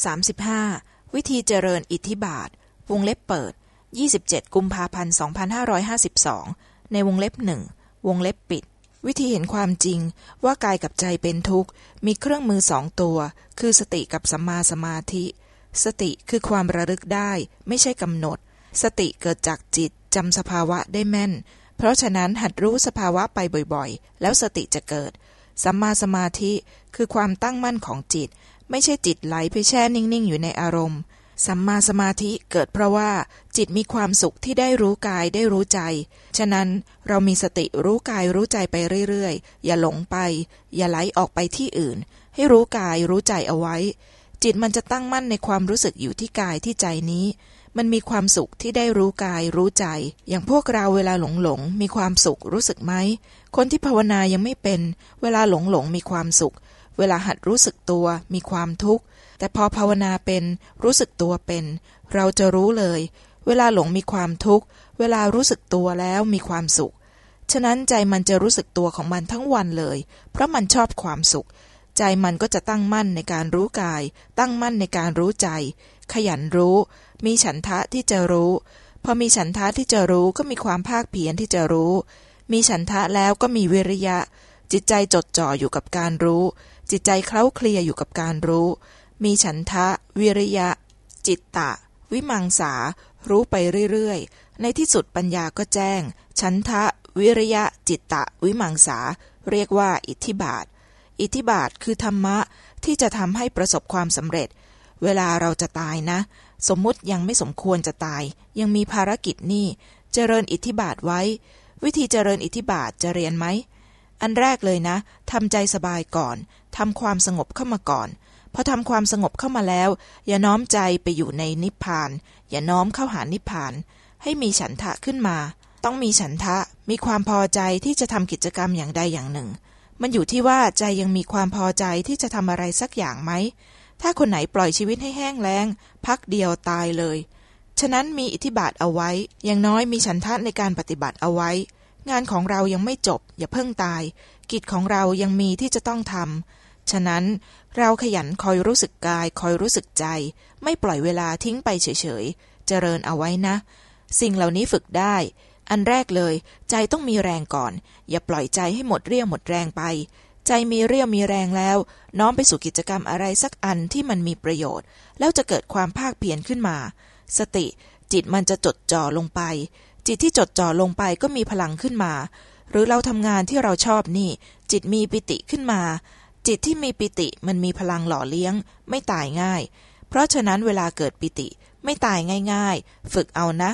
35. วิธีเจริญอิทธิบาท วงเล็บเปิด 27 กุมภาพันธ์ 2552 ในวงเล็บหนึ่ง วงเล็บปิด วิธีเห็นความจริงว่ากายกับใจเป็นทุกข์ มีเครื่องมือสองตัว คือสติกับสัมมาสมาธิ สติคือความระลึกได้ ไม่ใช่กำหนด สติเกิดจากจิตจำสภาวะได้แม่น เพราะฉะนั้นหัดรู้สภาวะไปบ่อยๆ แล้วสติจะเกิด สัมมาสมาธิคือความตั้งมั่นของจิต ไม่ใช่จิตไหลไปแช่นิ่ง ๆ อยู่ในอารมณ์ สัมมาสมาธิเกิดเพราะว่าจิตมีความสุขที่ได้รู้กายได้รู้ใจ ฉะนั้นเรามีสติรู้กายรู้ใจไปเรื่อย ๆ อย่าหลงไป อย่าไหลออกไปที่อื่น ให้รู้กายรู้ใจเอาไว้ จิตมันจะตั้งมั่นในความรู้สึกอยู่ที่กายที่ใจนี้มันมีความสุขที่ได้รู้กายรู้ใจ อย่างพวกเราเวลาหลงหลงมีความสุขรู้สึกไหม คนที่ภาวนายังไม่เป็น เวลาหลงหลงมีความสุข เวลาหัดรู้สึกตัวมีความทุกข์ แต่พอภาวนาเป็นรู้สึกตัวเป็น เราจะรู้เลย เวลาหลงมีความทุกข์ เวลารู้สึกตัวแล้วมีความสุข ฉะนั้นใจมันจะรู้สึกตัวของมันทั้งวันเลย เพราะมันชอบความสุข ใจมันก็จะตั้งมั่นในการรู้กาย ตั้งมั่นในการรู้ใจ ขยันรู้ มีฉันทะที่จะรู้ พอมีฉันทะที่จะรู้ก็มีความภาคเพียรที่จะรู้ มีฉันทะแล้วก็มีวิริยะ จิตใจจดจ่ออยู่กับการรู้ จิตใจเคล้าเคลียอยู่กับการรู้ มีฉันทะ วิริยะ จิตตะ วิมังสา รู้ไปเรื่อยๆ ในที่สุดปัญญาก็แจ้ง ฉันทะ วิริยะ จิตตะ วิมังสา เรียกว่าอิทธิบาท อิทธิบาทคือธรรมะที่จะทำให้ประสบความสำเร็จ เวลาเราจะตายนะ สมมุติยังไม่สมควรจะตาย ยังมีภารกิจนี่ เจริญอิทธิบาทไว้ วิธีเจริญอิทธิบาทจะเรียนไหม อันแรกเลยนะทำใจสบายก่อนทำความสงบเข้ามาก่อนพอทำความสงบเข้ามาแล้ว อย่าน้อมใจไปอยู่ในนิพพาน อย่าน้อมเข้าหานิพพาน ให้มีฉันทะขึ้นมา ต้องมีฉันทะ มีความพอใจที่จะทำกิจกรรมอย่างใดอย่างหนึ่ง มันอยู่ที่ว่าใจยังมีความพอใจที่จะทำอะไรสักอย่างไหม ถ้าคนไหนปล่อยชีวิตให้แห้งแล้ง พักเดียวตายเลย ฉะนั้นมีอิทธิบาทเอาไว้ อย่างน้อยมีฉันทะในการปฏิบัติเอาไว้ งานของเรายังไม่จบ อย่าเพิ่งตาย กิจของเรายังมีที่จะต้องทำฉะนั้นเราขยันคอยรู้สึกกาย คอยรู้สึกใจ ไม่ปล่อยเวลาทิ้งไปเฉยๆเจริญเอาไว้นะ สิ่งเหล่านี้ฝึกได้ อันแรกเลย ใจต้องมีแรงก่อน อย่าปล่อยใจให้หมดเรี่ยวหมดแรงไป ใจมีเรี่ยวมีแรงแล้ว น้อมไปสู่กิจกรรมอะไรสักอันที่มันมีประโยชน์ แล้วจะเกิดความภาคเพียรขึ้นมา สติจิตมันจะจดจ่อลงไป จิตที่จดจ่อลงไปก็มีพลังขึ้นมา หรือเราทำงานที่เราชอบนี่ จิตมีปิติขึ้นมา จิตที่มีปิติมันมีพลังหล่อเลี้ยง ไม่ตายง่าย เพราะฉะนั้นเวลาเกิดปิติ ไม่ตายง่าย ๆ ฝึกเอานะ